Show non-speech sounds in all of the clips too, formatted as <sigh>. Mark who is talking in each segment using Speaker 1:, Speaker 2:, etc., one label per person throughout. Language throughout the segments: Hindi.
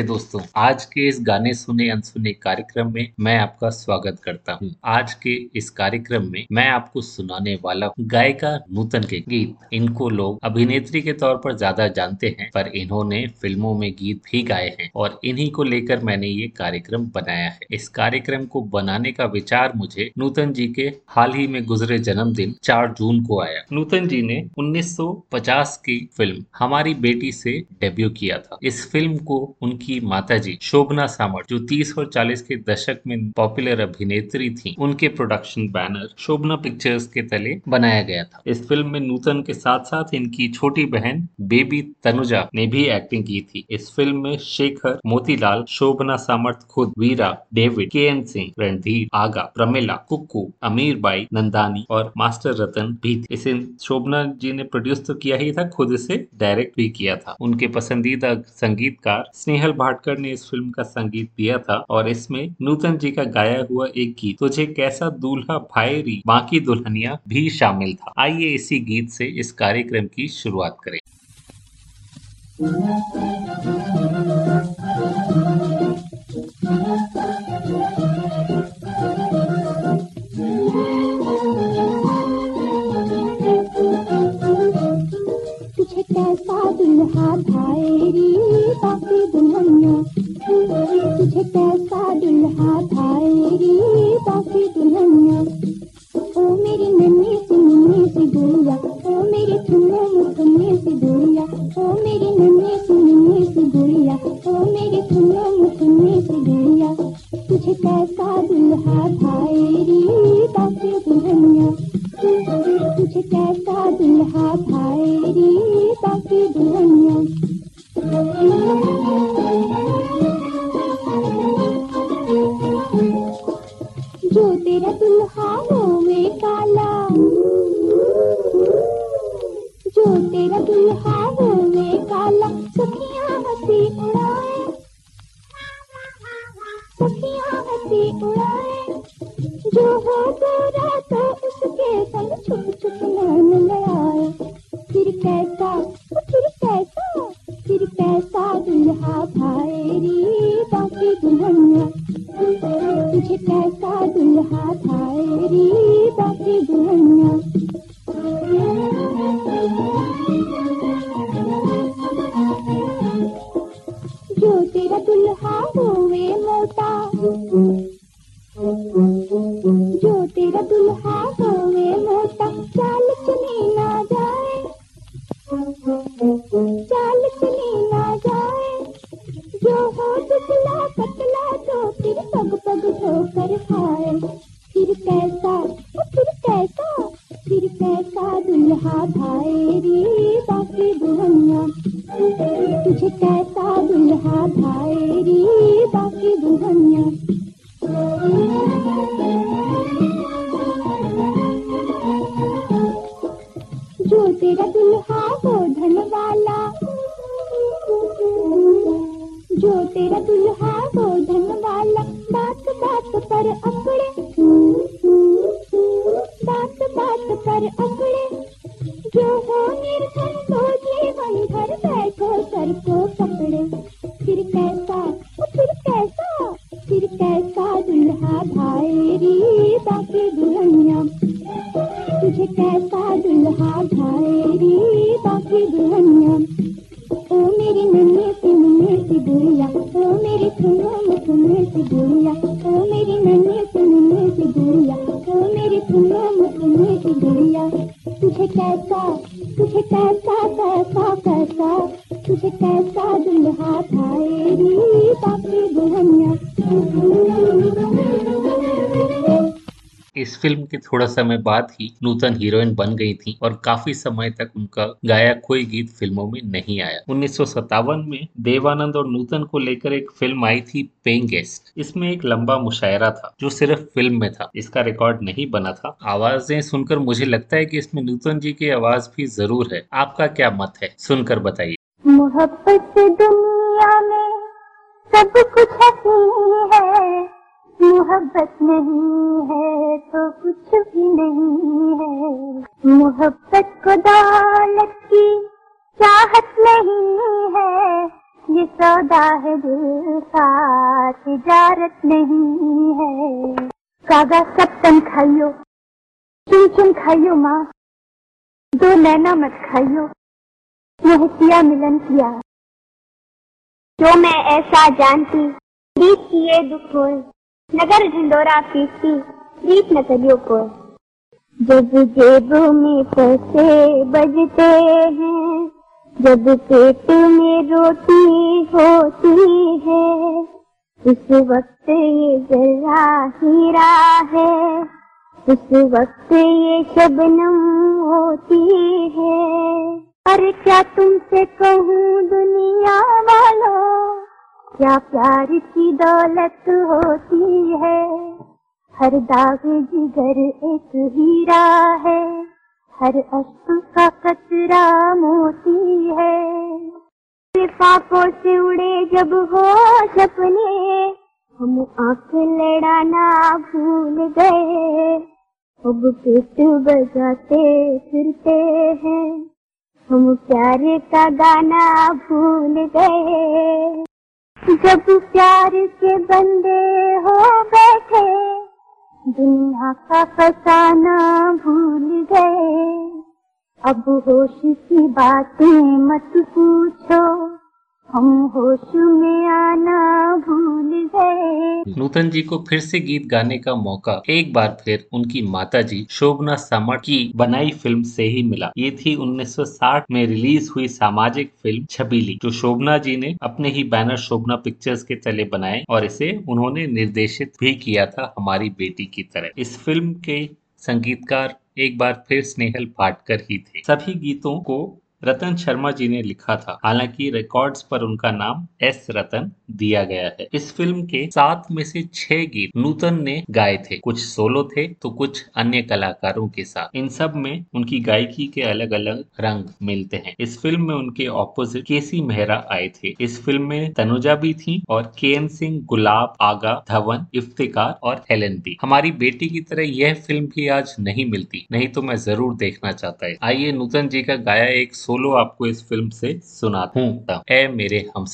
Speaker 1: नमस्ते दोस्तों, आज के इस गाने सुने अनसुने कार्यक्रम में मैं आपका स्वागत करता हूँ। आज के इस कार्यक्रम में मैं आपको सुनाने वाला गायिका नूतन के गीत। इनको लोग अभिनेत्री के तौर पर ज़्यादा जानते हैं, पर इन्होंने फ़िल्मों में गीत भी गाए हैं और इन्हीं को लेकर मैंने ये कार्यक्रम बनाया है। इस कार्यक्रम को बनाने का विचार मुझे नूतन जी के हाल ही में गुजरे जन्मदिन, चार जून को आया। नूतन जी ने उन्नीस सौ पचास की फ़िल्म हमारी बेटी से डेब्यू किया था। इस फ़िल्म को उनकी माताजी शोभना सामर, जो 30 और 40 के दशक में पॉपुलर अभिनेत्री थी, उनके प्रोडक्शन बैनर शोभना पिक्चर्स के तले बनाया गया था। इस फ़िल्म में नूतन के साथ साथ इनकी छोटी बहन बेबी तनुजा ने भी एक्टिंग की थी। इस फ़िल्म में शेखर, मोतीलाल, शोभना सामर्थ खुद Veera, David K N Singh, Randhir, Agha, Pramila, Cuckoo Amir Bai Nandani और मास्टर रतन भी थे। इसे शोभना जी ने प्रोड्यूस तो किया ही था, खुद इसे डायरेक्ट भी किया था। उनके पसंदीदा संगीतकार स्नेहल भाटकर ने इस फ़िल्म का संगीत दिया था और इसमें नूतन जी का गाया हुआ एक गीत तुझे कैसा दूल्हा भाईरी बाकी दुल्हनिया भी शामिल था। आइए इसी गीत से इस कार्यक्रम की शुरुआत करें।
Speaker 2: तुझे तेरा दुल्हा वो धन वाला जो तेरा दुल्हा वो धन
Speaker 1: थोड़ा समय बाद ही नूतन हीरोइन बन गई थी और काफ़ी समय तक उनका गाया कोई गीत फ़िल्मों में नहीं आया। उन्नीस सौ सत्तावन में देवानंद और नूतन को लेकर एक फ़िल्म आई थी पेइंग गेस्ट। इसमें एक लंबा मुशायरा था, जो सिर्फ़ फ़िल्म में था। इसका रिकॉर्ड नहीं बना था। आवाज़ें सुनकर मुझे लगता है कि इसमें नूतन जी की आवाज़ भी ज़रूर है। आपका क्या मत है? सुनकर बताइए।
Speaker 3: मोहब्बत दुनिया में सब कुछ है। मोहब्बत नहीं है तो कुछ भी नहीं है। मोहब्बत को दौलत की चाहत नहीं है। ये सौदा है दिल का, तिजारत नहीं है। कागा सब तन खाइयो, चुन चुन खाइयो माँ। दो नैना मत खाइयो, यह किया मिलन किया। जो मैं ऐसा जानती प्रीत किए दुख नगर ढिंडोरा पीसती प्रीत नकलियों को। जब जेब में पैसे बजते हैं, जब पेट में रोटी होती है उस वक्त ये जरा हीरा है उस वक्त ये शबनम होती है। अरे क्या तुमसे कहूँ दुनिया वालों? क्या प्यार की दौलत होती है? हर दाग जिगर एक हीरा है। हर अश्क का कचरा मोती है। पापों से उड़े जब हो सपने, हम आँख लड़ाना भूल गए। अब पेट बजाते फिरते हैं, हम प्यार का गाना भूल गए। जब प्यार के बंदे हो बैठे, दुनिया का फसाना भूल गए। अब होश की बातें मत पूछो हम होश में आना भूल गए।
Speaker 1: नूतन जी को फिर से गीत गाने का मौका, एक बार फिर उनकी माता जी शोभना सामट की बनाई फ़िल्म से ही मिला। ये थी 1960 में रिलीज़ हुई सामाजिक फ़िल्म छबीली, जो शोभना जी ने अपने ही बैनर शोभना पिक्चर्स के तले बनाए और इसे उन्होंने निर्देशित भी किया था हमारी बेटी की तरह। इस फ़िल्म के संगीतकार एक बार फिर स्नेहल पाटकर ही थे। सभी गीतों को रतन शर्मा जी ने लिखा था। हालाँकि रिकॉर्ड्स पर उनका नाम एस रतन दिया गया है। इस फ़िल्म के सात में से छह गीत नूतन ने गाए थे। कुछ सोलो थे तो कुछ अन्य कलाकारों के साथ। इन सब में उनकी गायकी के अलग अलग रंग मिलते हैं। इस फ़िल्म में उनके ऑपोजिट केसी मेहरा आए थे। इस फ़िल्म में तनुजा भी थी और के एन सिंह गुलाब आगा धवन इफ्तिकार और हेलन भी। हमारी बेटी की तरह यह फ़िल्म भी आज नहीं मिलती। नहीं तो मैं ज़रूर देखना चाहता है। आइए नूतन जी का गाया एक सोलो आपको इस फ़िल्म से सुनाता हूँ। ए मेरे हम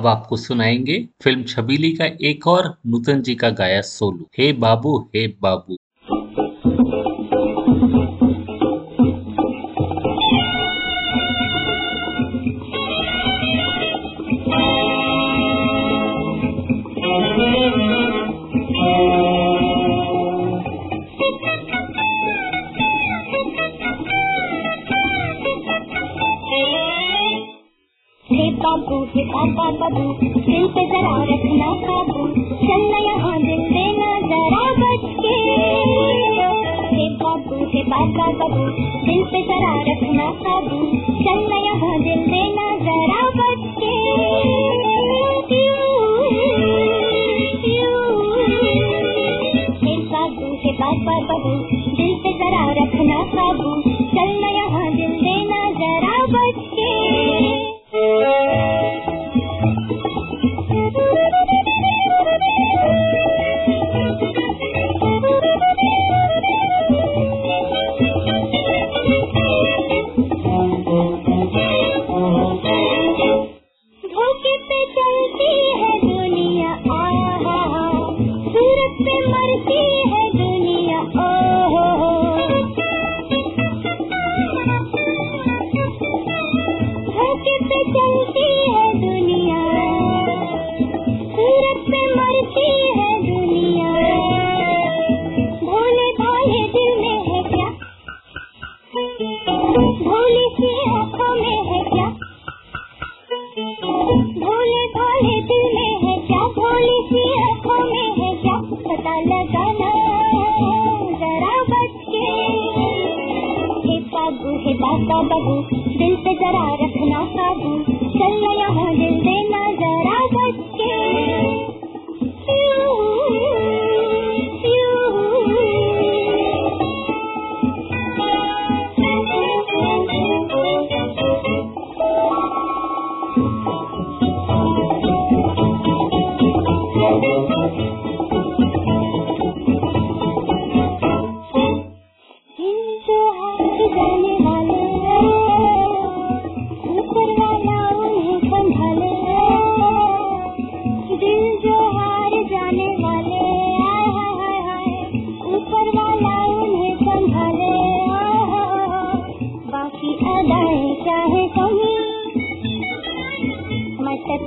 Speaker 1: अब आपको सुनाएँगे फ़िल्म छबीली का एक और नूतन जी का गाया सोलो। हे बाबू हे बाबू।
Speaker 3: दिल पे जरा रखना काबू चलना यहाँ दिल देना जरा बच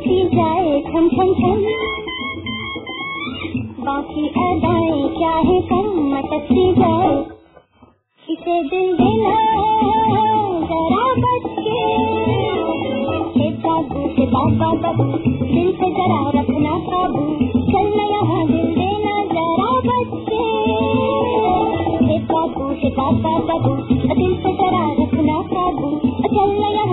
Speaker 3: मटकी जाए छम छम छम बाकी अदाएँ चाहे कम मटकी जाए इसे दिल देना जरा बच के हे बाबू बाबू दिल पे जरा रखना काबू चलना यहाँ दिल देना जरा बच के हे बाबू हे बाबू दिल पे जरा रखना काबू चलना यहाँ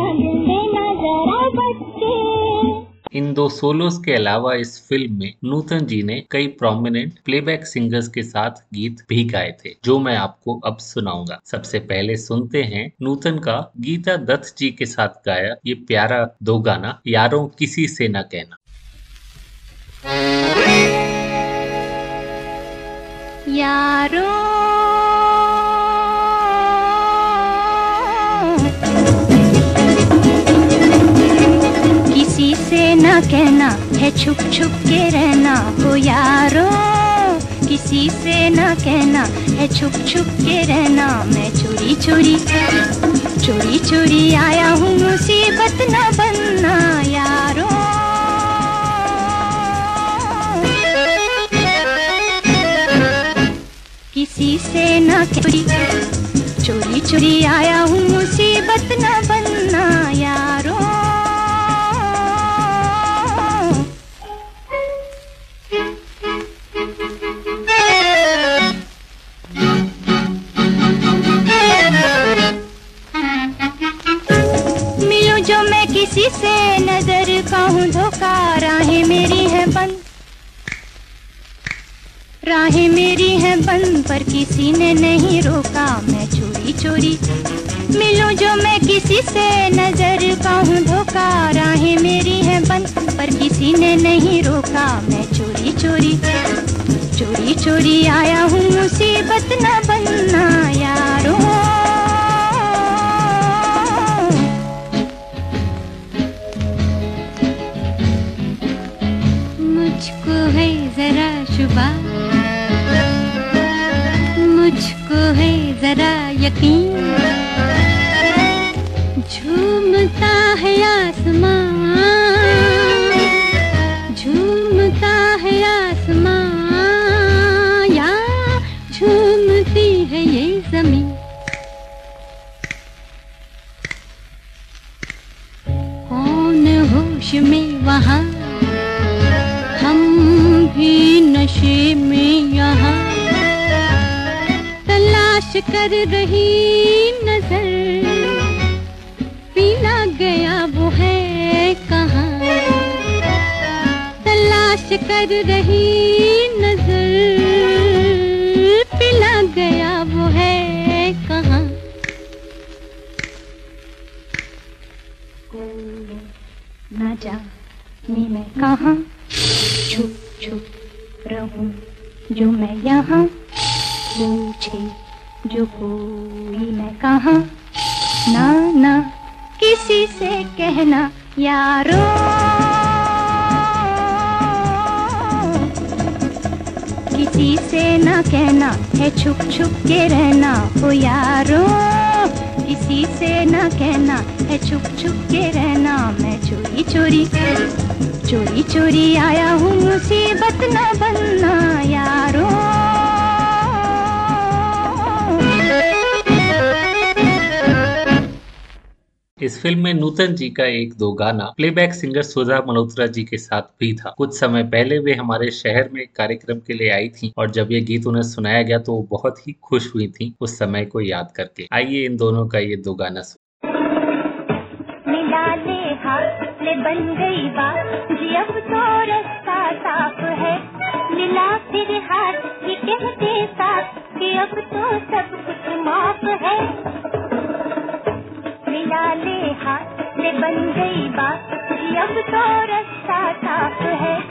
Speaker 1: इन दो सोलोस के अलावा इस फ़िल्म में नूतन जी ने कई प्रोमिनेंट प्लेबैक सिंगर्स के साथ गीत भी गाए थे, जो मैं आपको अब सुनाऊँगा। सबसे पहले सुनते हैं नूतन का गीता दत्त जी के साथ गाया ये प्यारा दो गाना, यारों किसी से न कहना।
Speaker 2: किसी से न कहना है छुप छुप के रहना। हो यारो, किसी से न कहना है छुप छुप के रहना। मैं चोरी चोरी चोरी चोरी आया हूँ मुसीबत न बनना, यारो। किसी से न चोरी चोरी चोरी आया हूँ मुसीबत न बनना, यारो। किसी से नज़र का हूँ धोखा, राहें मेरी है बंद। राहें मेरी है बंद, पर किसी ने नहीं रोका, मैं चोरी चोरी। मिलूं जो मैं किसी से नज़र का हूँ धोखा, राहें मेरी है बंद, पर किसी ने नहीं रोका, मैं चोरी चोरी। चोरी चोरी आया हूँ, मुसीबत न बनना यारो
Speaker 4: शुबा मुझको है जरा यकीन। झूमता है आसमान कर रही नज़र। पीला गया वो है कहाँ। तलाश कर रही नज़र। पिला गया वो है कहाँ। न जाने मैं कहाँ। छुप छुप रहूँ जो मैं यहाँ। कहना यारो? किसी से ना कहना है छुप छुप के रहना हो यारो। किसी से ना कहना है छुप छुप के रहना, मैं चोरी चोरी चोरी चोरी आया हूँ मुसीबत न बनना
Speaker 1: इस फ़िल्म में नूतन जी का एक दो गाना प्लेबैक सिंगर सुधा मल्होत्रा जी के साथ भी था। कुछ समय पहले वे हमारे शहर में कार्यक्रम के लिए आई थी और जब ये गीत उन्हें सुनाया गया तो वो बहुत ही खुश हुई थी उस समय को याद करके। आइए इन दोनों का ये दो गाना सुन।
Speaker 2: गई तो हाथ, ये कहते साथ कि अब तो सब कुछ माफ़ है। मिला ले हाथ से बन गई बात। अब तो रास्ता साफ़ है।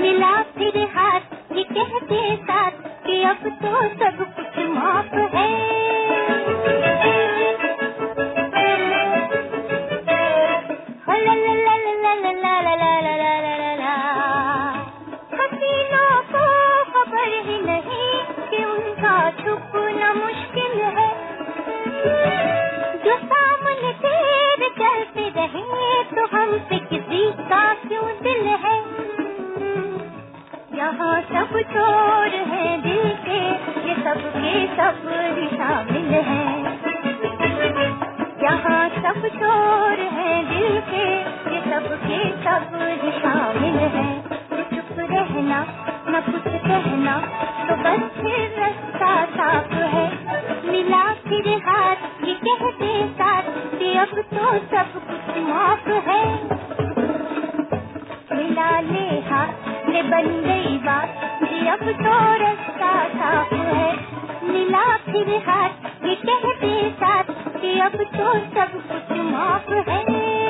Speaker 2: मिला फिर हाथ, ये कहते साथ कि अब तो सब कुछ माफ़ है। हसीनों रहे तो हम पे किसी का क्यों दिल है? यहाँ सब चोर है दिल के, ये सब के सब शामिल हैं। यहाँ सब चोर हैं दिल के, ये सब के सब शामिल हैं। चुप रहना कुछ कहना तो बस फिर रास्ता साफ़ है। मिला फिर हाथ, ये कि तो है। मिला ले हाथ, ले बन गई बात जी अब तो रास्ता साफ़ है। मिला फिर हाथ, ये कि अब तो सब कुछ माफ़ है।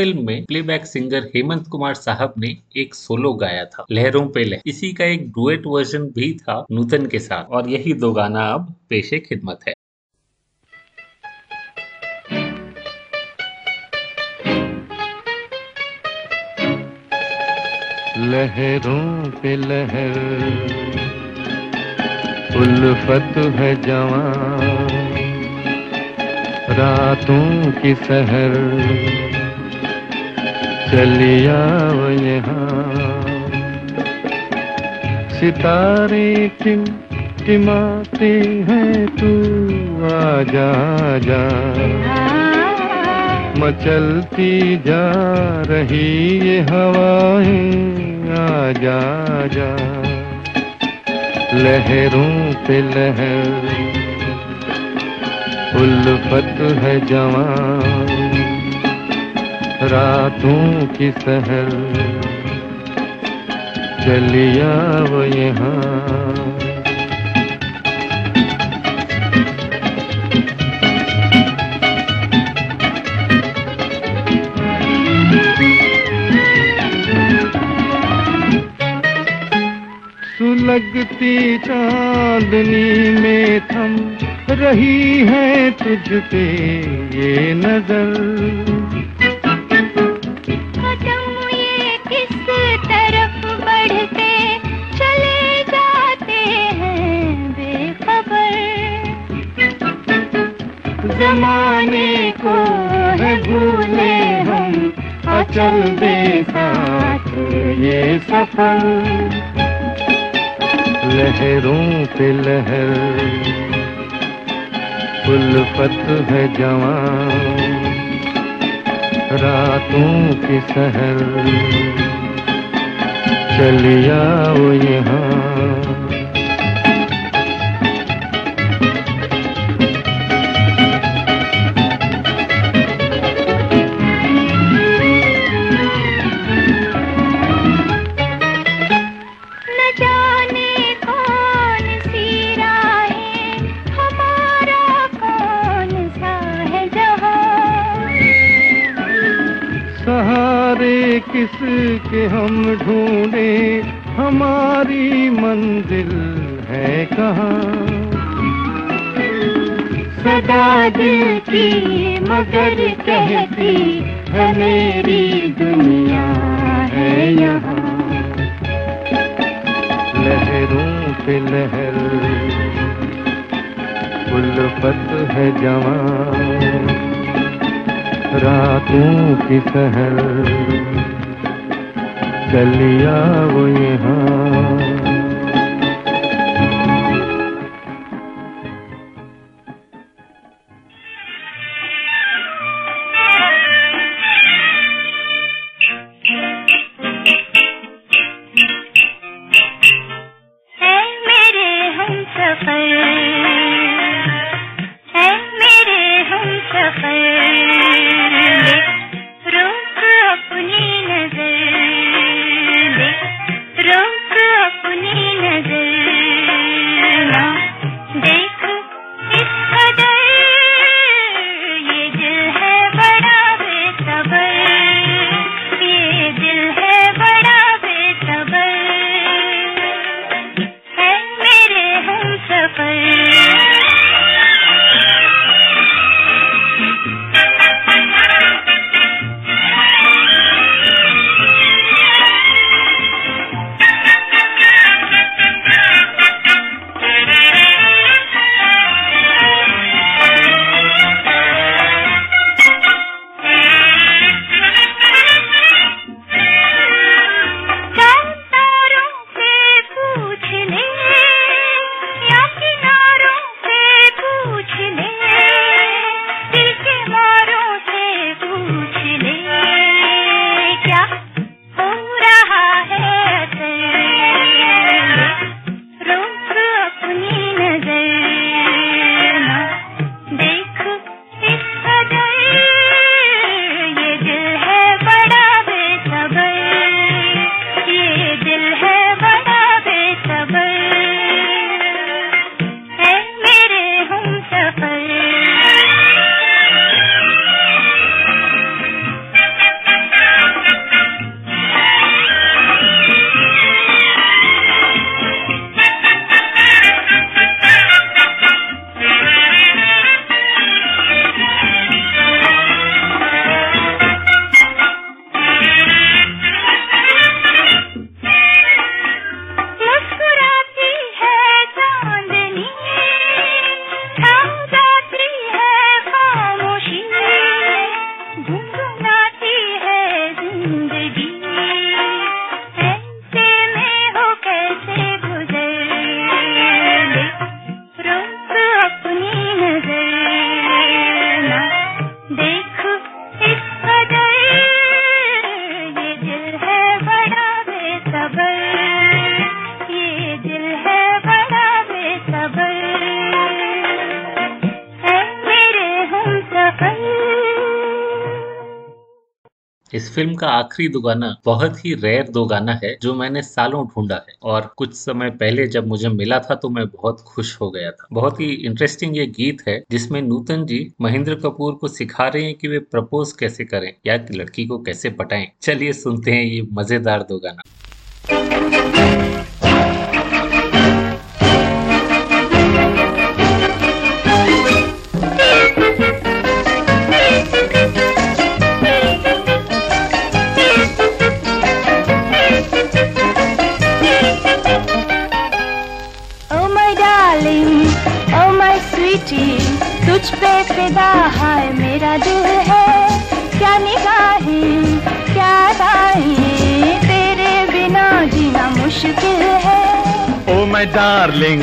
Speaker 1: फ़िल्म में प्लेबैक सिंगर हेमंत कुमार साहब ने एक सोलो गाया था, लहरों पे लह। इसी का एक डुएट वर्जन भी था नूतन के साथ। और यही दो गाना अब पेशे खिदमत है।
Speaker 5: लहरों पे लहर, उल्फत है जवान, रातों की सहर। चलिया यहाँ। सितारे टिम टिमाते हैं तू आ जा जा मचलती जा रही ये हवाएँ, आजा जा लहरों पे लहर उल्फत है जवान। रातों की सहर। चलिया वो यहाँ। सुलगती चांदनी में थम रही है तुझ पे ये नज़र। अचल दे साथ ये सफ़र। लहरों पे लहर। उल्फत है जवान। रातों की सहर। चलिया यहाँ। लहरों पे लहर। उल्फत है जवान रातों की सहर। चलिया वो यहाँ।
Speaker 1: फ़िल्म का आखिरी दो गाना बहुत ही रेयर दो गाना है, जो मैंने सालों ढूंढा है। और कुछ समय पहले जब मुझे मिला था तो मैं बहुत खुश हो गया था। बहुत ही इंटरेस्टिंग ये गीत है, जिसमें नूतन जी महेंद्र कपूर को सिखा रहे हैं कि वे प्रपोज कैसे करें या लड़की को कैसे पटाएँ। चलिए सुनते हैं ये मज़ेदार दो गाना।
Speaker 2: तुझ पे फिदा है मेरा दिल है। क्या निगाहें क्या अदाएँ तेरे बिना जीना मुश्किल है।
Speaker 6: Oh my darling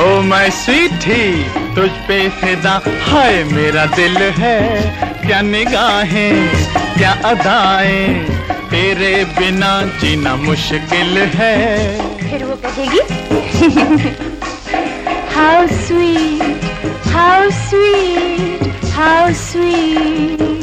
Speaker 6: oh my sweetie तुझ पे फिदा हाय मेरा दिल है। क्या निगाहें क्या अदाएँ तेरे बिना जीना मुश्किल है।
Speaker 2: फिर वो कहेगी <laughs> how sweet how sweet how sweet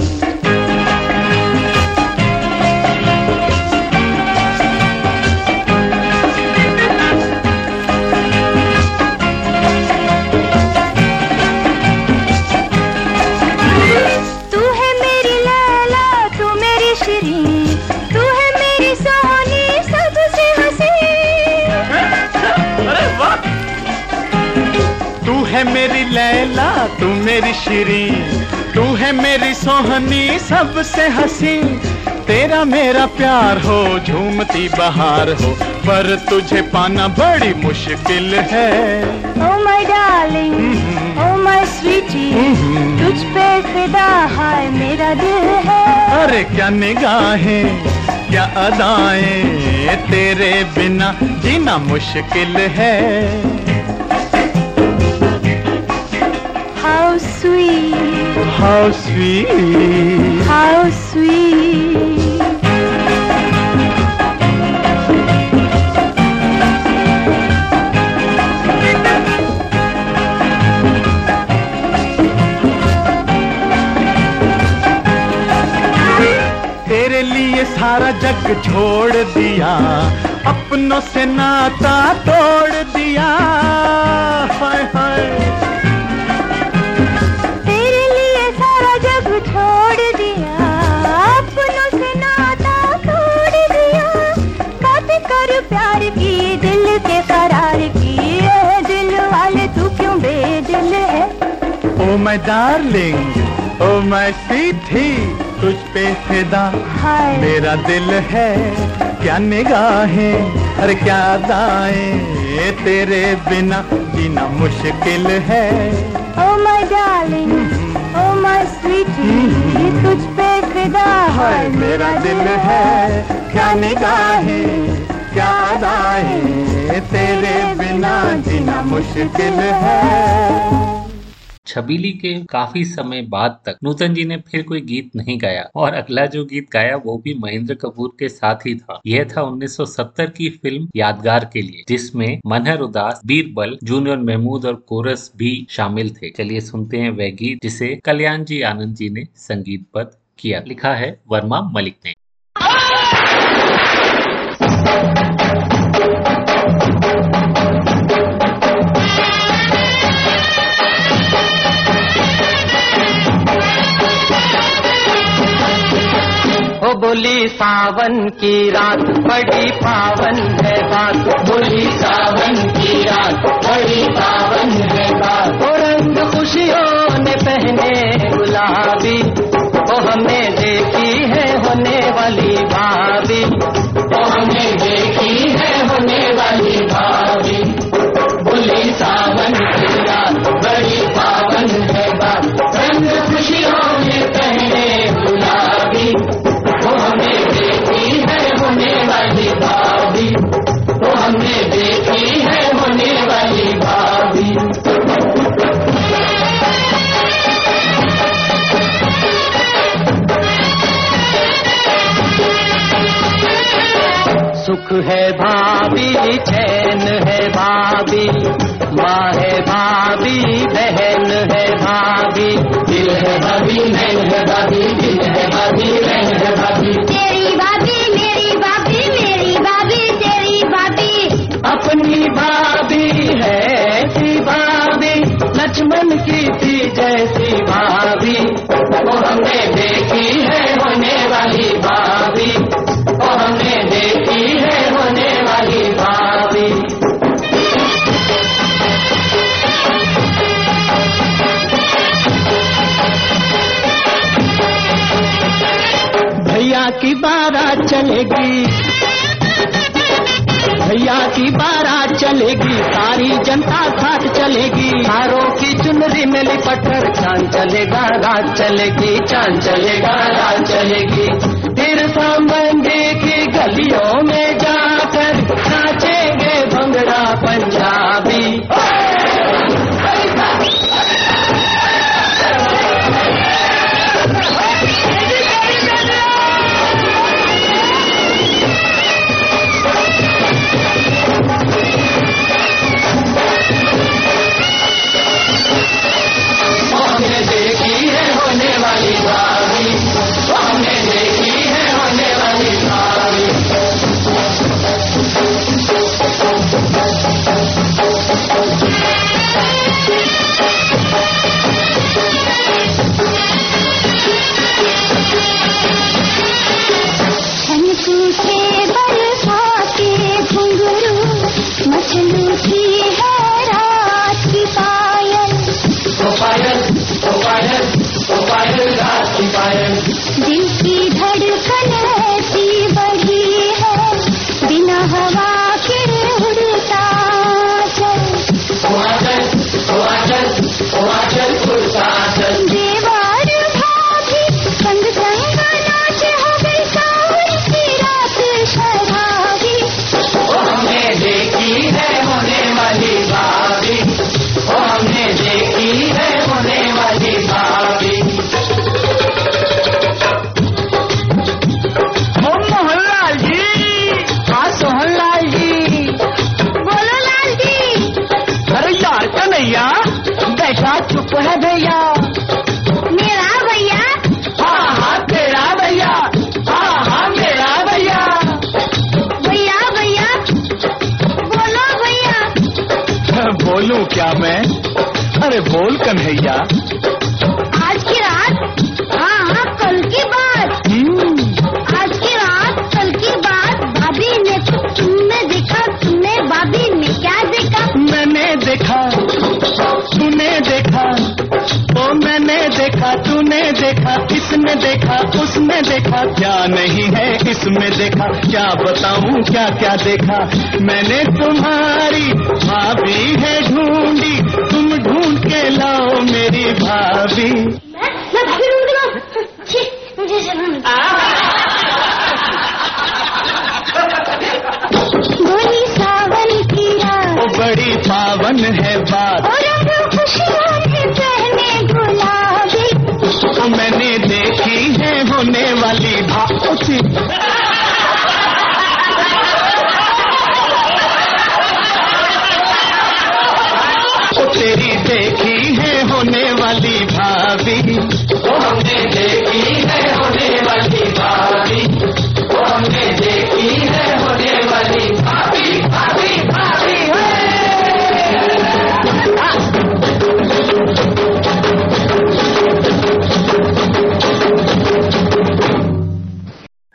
Speaker 2: है मेरी लैला तू मेरी श्री। तू है मेरी
Speaker 6: सोहनी सबसे हसी। तेरा मेरा प्यार हो झूमती बहार हो पर तुझे पाना बड़ी मुश्किल है।
Speaker 2: Oh my darling, oh my sweetie, तुझ पे फिदा है मेरा दिल है।
Speaker 6: अरे क्या निगाहें क्या अदाएँ तेरे बिना जीना मुश्किल है।
Speaker 2: Sweet, how sweet.
Speaker 6: तेरे लिए सारा जग छोड़ दिया अपनों से नाता तोड़ दिया। हाय हाय। My darling oh my sweetie तुझ पे फिदा।
Speaker 2: हाय।
Speaker 6: मेरा दिल है क्या निगाहें अरे क्या दाएँ तेरे बिना जीना मुश्किल है।
Speaker 2: Oh my darling oh my sweetie तुझ पे फिदा
Speaker 6: हाय मेरा दिल है क्या निगाहें क्या दाएँ तेरे बिना जीना मुश्किल है।
Speaker 1: छबीली के काफ़ी समय बाद तक नूतन जी ने फिर कोई गीत नहीं गाया और अगला जो गीत गाया वो भी महेंद्र कपूर के साथ ही था। यह था 1970 की फ़िल्म यादगार के लिए, जिसमें मनहर उदास, बीरबल, जूनियर महमूद और कोरस भी शामिल थे। चलिए सुनते हैं वह गीत, जिसे कल्याण जी आनंद जी ने संगीतबद्ध किया। लिखा है वर्मा मलिक ने।
Speaker 7: बोली सावन की रात बड़ी पावन है बात। बोली सावन की रात बड़ी पावन है बात। और रंग खुशियों ने पहने गुलाबी वो हमने है भाभी चैन है भाभी माँ है भाभी बहन है भाभी। दिल है भाभी नैन है भाभी दिल है भाभी रहन है भाभी।
Speaker 3: तेरी भाभी मेरी भाभी मेरी भाभी तेरी भाभी।
Speaker 7: अपनी भाभी है ऐसी भाभी लक्ष्मण की थी जैसी भाभी। वो हमने देखी है होने वाली भाभी चलेगी। भैया की बारात चलेगी, सारी जनता साथ चलेगी। हारों की चुनरी में लिपट कर चाँद चलेगा, रात चलेगी, चाँद चलेगा, रात चलेगी। फिर संबंधी की गलियों में जाकर नाचेंगे भंगड़ा पंजाबी। उसने देखा क्या नहीं है इसमें देखा क्या बताऊँ क्या क्या देखा? मैंने तुम्हारी भाभी है ढूंढी तुम ढूंढ के लाओ मेरी भाभी।
Speaker 3: मैं भाभी मुझे सावन की रात।
Speaker 7: बड़ी पावन है बात। होने वाली भाभी। ओ हमने देखी है।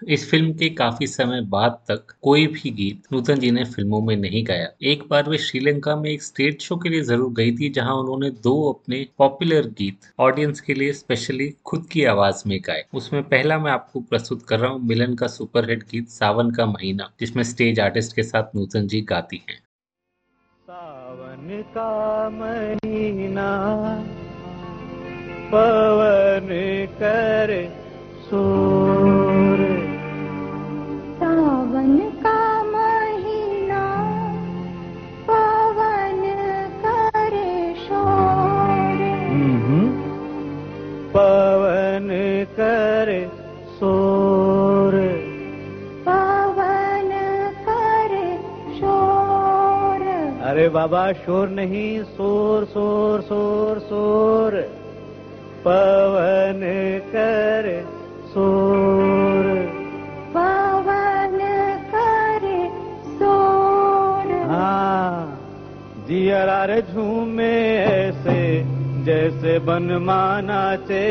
Speaker 1: इस फ़िल्म के काफ़ी समय बाद तक कोई भी गीत नूतन जी ने फ़िल्मों में नहीं गाया। एक बार वे श्रीलंका में एक स्टेज शो के लिए ज़रूर गई थी, जहाँ उन्होंने दो अपने पॉपुलर गीत ऑडियंस के लिए स्पेशली खुद की आवाज़ में गाए। उसमें पहला मैं आपको प्रस्तुत कर रहा हूँ, मिलन का सुपरहिट गीत सावन का महीना, जिसमें स्टेज आर्टिस्ट के साथ नूतन जी गाती हैं।
Speaker 8: सावन का महीना, पवन कर सूर
Speaker 3: सावन का महीना पवन करे शोर।
Speaker 8: पवन कर शोर।
Speaker 3: पवन करे शोर।
Speaker 8: अरे बाबा शोर नहीं शोर शोर शोर शोर। पवन कर शोर जियरारे झूमे ऐसे जैसे
Speaker 9: बनमाना चे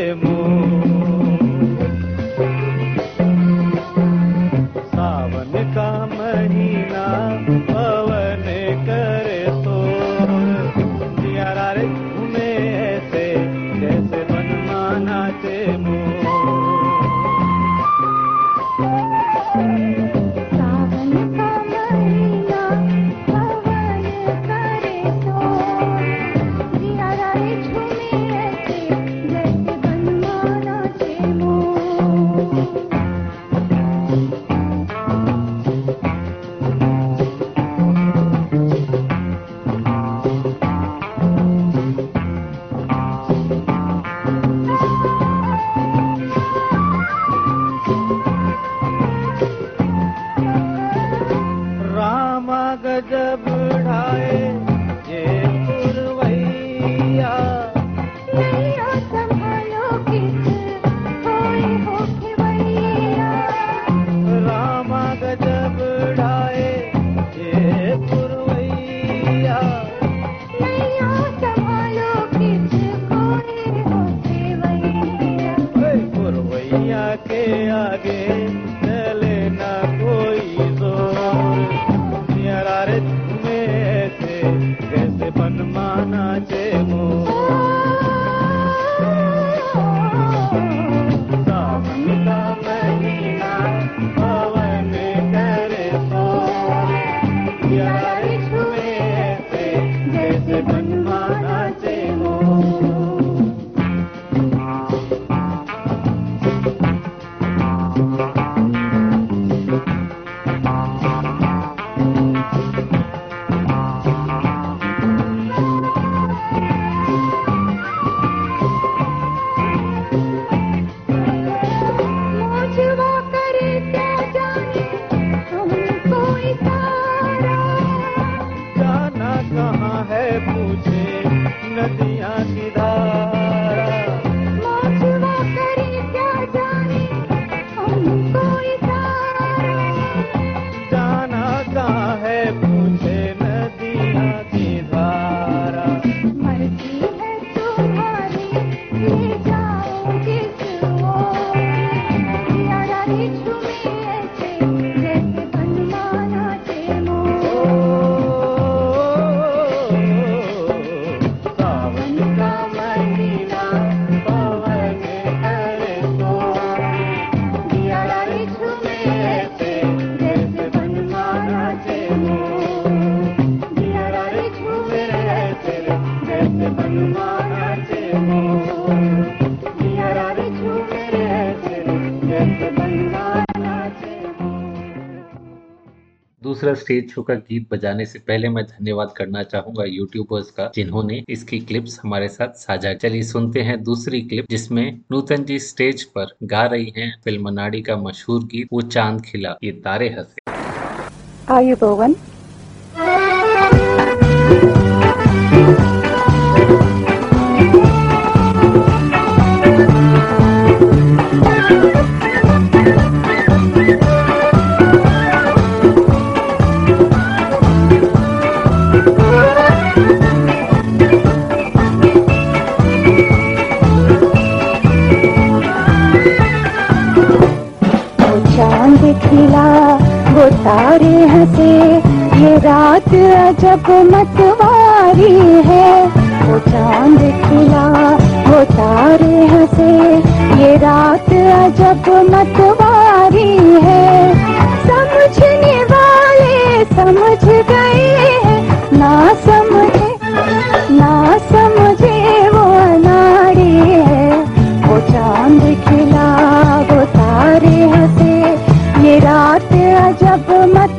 Speaker 8: सावन का महीना पवन करे तो
Speaker 1: दूसरा स्टेज शो का गीत बजाने से पहले मैं धन्यवाद करना चाहूँगा यूट्यूबर्स का, जिन्होंने इसकी क्लिप्स हमारे साथ साझा चलिए सुनते हैं दूसरी क्लिप जिसमें नूतन जी स्टेज पर गा रही हैं फ़िल्म नाड़ी का मशहूर गीत, वो चाँद खिला, ये तारे हंसे।
Speaker 2: आयु वो खिला वो तारे हंसे। ये रात अजब मतवारी है। वो चाँद खिला, वो तारे हंसे। ये रात अजब मतवारी है। समझने वाले समझ गए हैं। ना समझे ना समझे अजब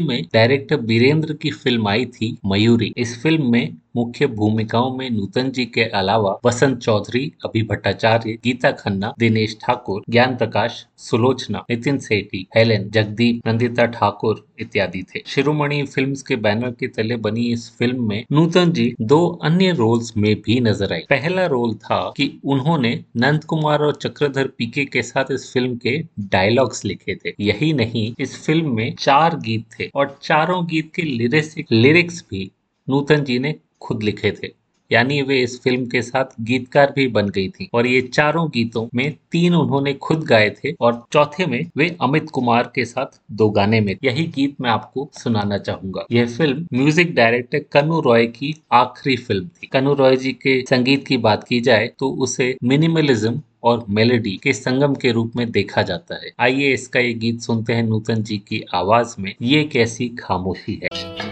Speaker 10: में
Speaker 1: डायरेक्टर बीरेंद्र की फ़िल्म आई थी मयूरी। इस फ़िल्म में मुख्य भूमिकाओं में नूतन जी के अलावा बसंत चौधरी, अभि भट्टाचार्य, गीता खन्ना, दिनेश ठाकुर, ज्ञान प्रकाश, सुलोचना, नितिन सेठी, हेलेन, जगदीप, नंदिता ठाकुर इत्यादि थे। शिरोमणि फिल्म्स के बैनर के तले बनी इस फ़िल्म में नूतन जी दो अन्य रोल्स में भी नज़र आई। पहला रोल था कि उन्होंने नंद कुमार और चक्रधर पीके के साथ इस फ़िल्म के डायलॉग्स लिखे थे। यही नहीं, इस फ़िल्म में चार गीत थे और चारों गीत के लिरिक्स लिरिक्स भी नूतन जी ने खुद लिखे थे। यानी वे इस फ़िल्म के साथ गीतकार भी बन गई थी। और ये चारों गीतों में तीन उन्होंने खुद गाए थे और चौथे में वे अमित कुमार के साथ दो गाने में। यही गीत मैं आपको सुनाना चाहूँगा। यह फ़िल्म म्यूज़िक डायरेक्टर कनु रॉय की आखिरी फ़िल्म थी। कनु रॉय जी के संगीत की बात की जाए तो उसे मिनिमलिज्म और मेलोडी के संगम के रूप में देखा जाता है। आइए इसका ये गीत सुनते हैं नूतन जी की आवाज़ में। ये कैसी खामोशी है।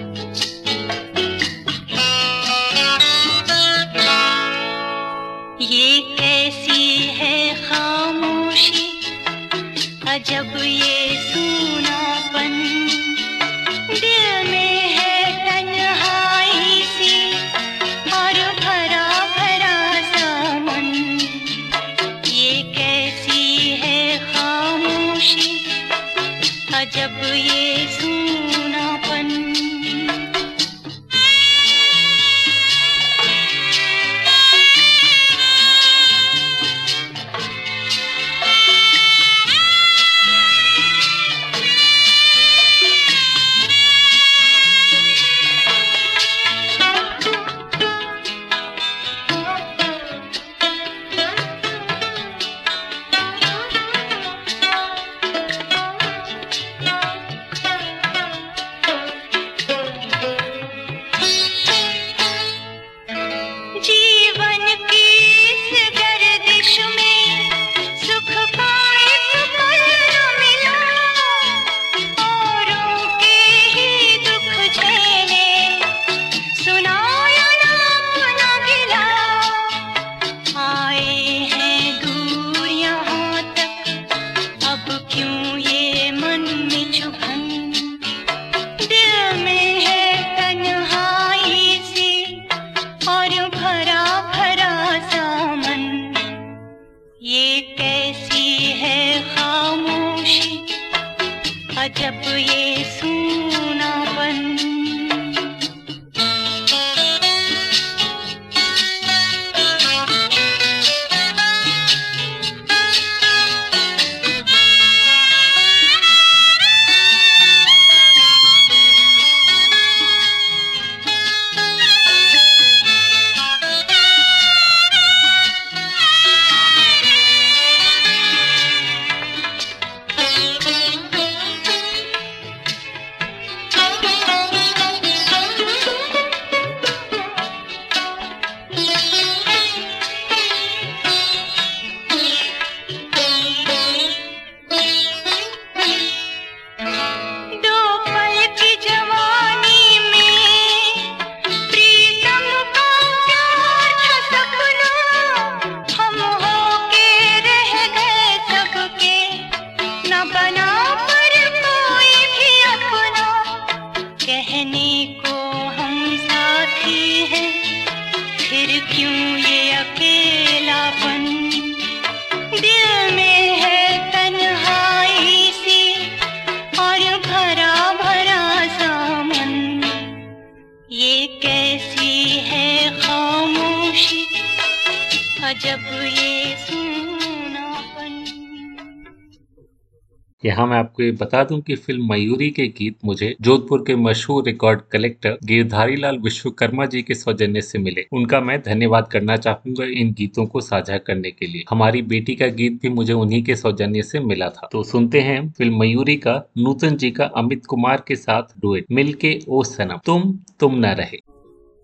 Speaker 1: आपको ये बता दूँ कि फ़िल्म मयूरी के गीत मुझे जोधपुर के मशहूर रिकॉर्ड कलेक्टर गिरधारी लाल विश्वकर्मा जी के सौजन्य से मिले। उनका मैं धन्यवाद करना चाहूँगा इन गीतों को साझा करने के लिए। हमारी बेटी का गीत भी मुझे उन्हीं के सौजन्य से मिला था। तो सुनते हैं फ़िल्म मयूरी का नूतन जी का अमित कुमार के साथ डुएट मिल के ओ सनम, तुम तुम न रहे।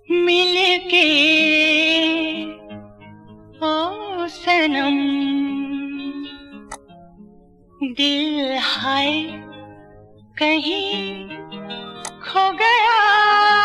Speaker 2: मिल के ओ सनम दिल हाय कहीं खो गया।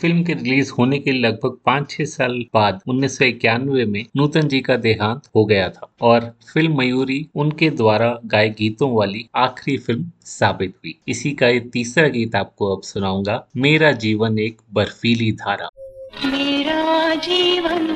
Speaker 1: फ़िल्म के रिलीज़ होने के लगभग पाँच छह साल बाद उन्नीस सौ इक्यानवे में नूतन जी का देहांत हो गया था और फ़िल्म मयूरी उनके द्वारा गाय गीतों वाली आखिरी फ़िल्म साबित हुई। इसी का ये तीसरा गीत आपको अब सुनाऊँगा, मेरा जीवन एक बर्फीली धारा।
Speaker 2: मेरा जीवन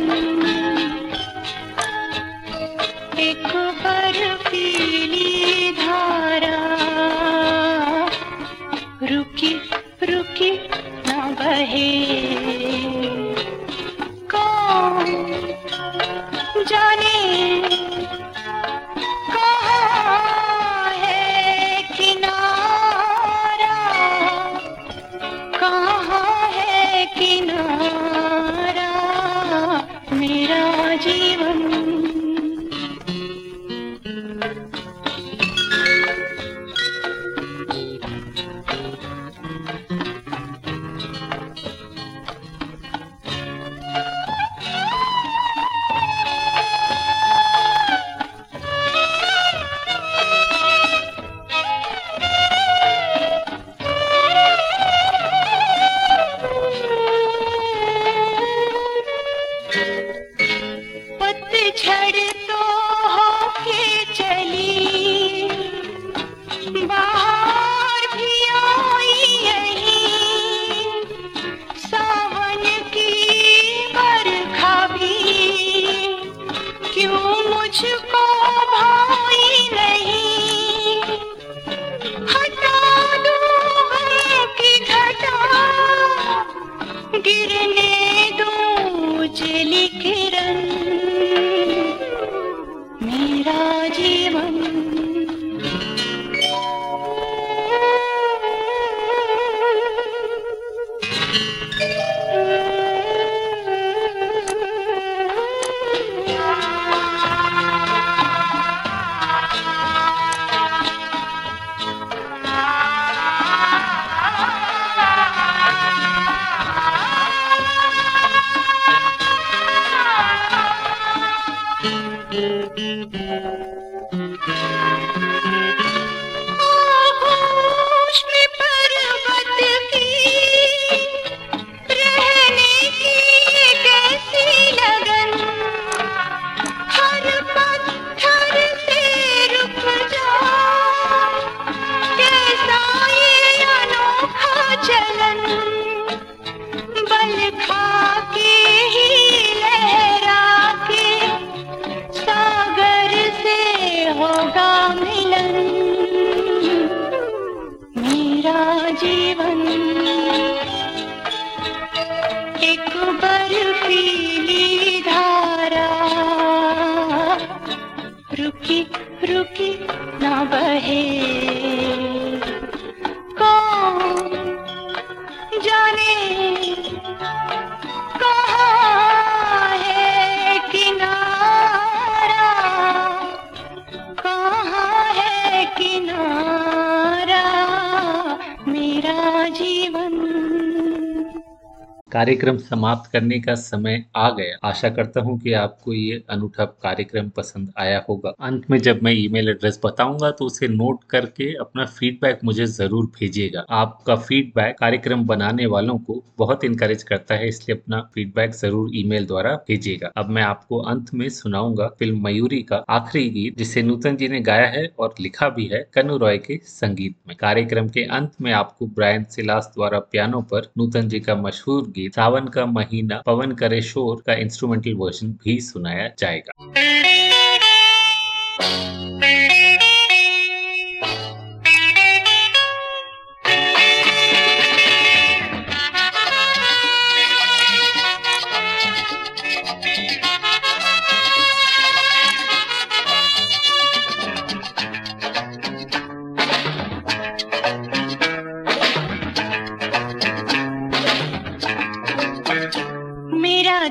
Speaker 1: कार्यक्रम समाप्त करने का समय आ गया। आशा करता हूँ कि आपको ये अनूठा कार्यक्रम पसंद आया होगा। अंत में जब मैं ईमेल एड्रेस बताऊँगा तो उसे नोट करके अपना फीडबैक मुझे ज़रूर भेजिएगा। आपका फीडबैक कार्यक्रम बनाने वालों को बहुत इनकरेज करता है, इसलिए अपना फीडबैक ज़रूर ईमेल द्वारा भेजिएगा। अब मैं आपको अंत में सुनाऊँगा फ़िल्म मयूरी का आखिरी गीत, जिसे नूतन जी ने गाया है और लिखा भी है कनु रॉय के संगीत में। कार्यक्रम के अंत में आपको ब्रायन सिलास द्वारा पियानो पर नूतन जी का मशहूर सावन का महीना पवन करे शोर का इंस्ट्रूमेंटल वर्जन भी सुनाया जाएगा।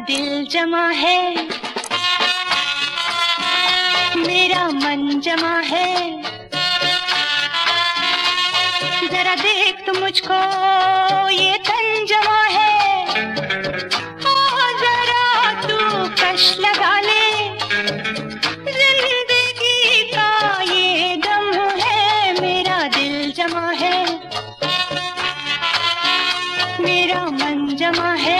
Speaker 2: दिल जमा है। मेरा मन जमा है। जरा देख तू मुझको, ये तन जमा है। ओ, जरा तू कश लगा ले। ज़िंदगी का ये गम है। मेरा दिल जमा है। मेरा मन जमा है।